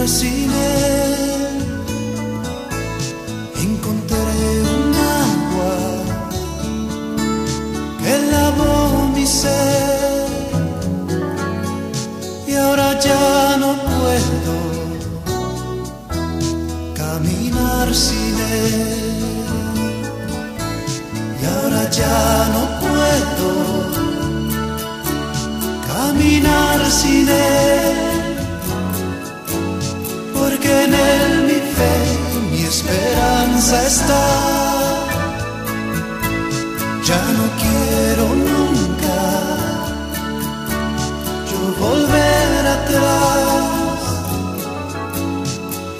tierra sin él encontraré un agua que lavó mi ser. Y ahora ya no puedo caminar sin él. Y ahora ya no puedo caminar sin él. Esperanza está. Ya no quiero nunca yo volver atrás.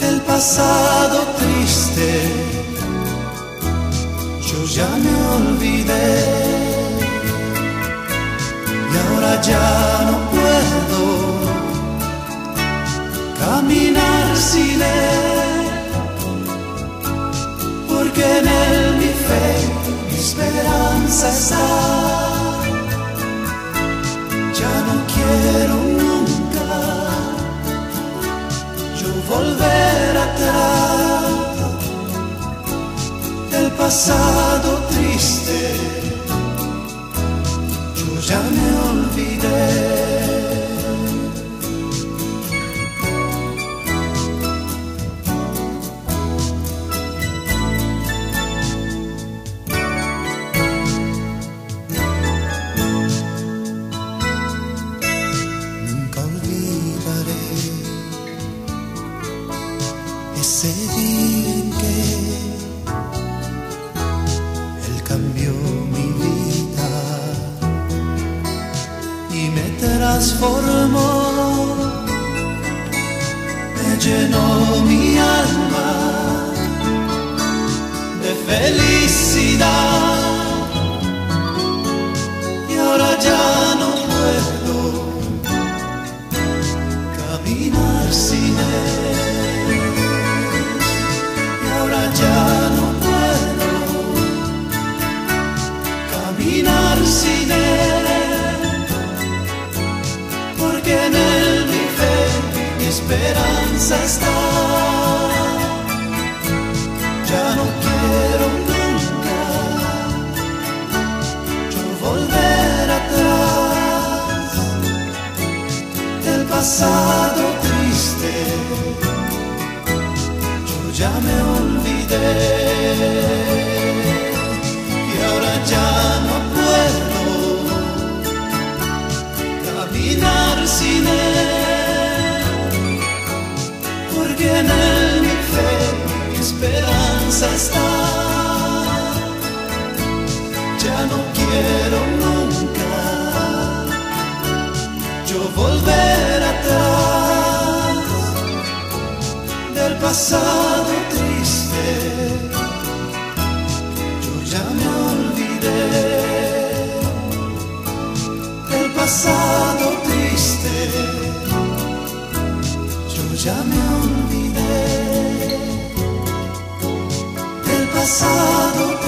El pasado triste, yo ya me olvidé. Y ahora ya no puedo caminar sin pasado triste. Yo ya me olvidé. Nunca olvidaré ese día y me transformó, me llenó mi alma de felicidad y ahora ya no puedo caminar sin él. Esperanza está. Ya no quiero nunca yo volver atrás del pasado triste. Yo ya me olvidé esperanza está. Ya no quiero nunca yo volver atrás del pasado triste. Yo ya me olvidé del pasado triste. Yo ya me olvidé del pasado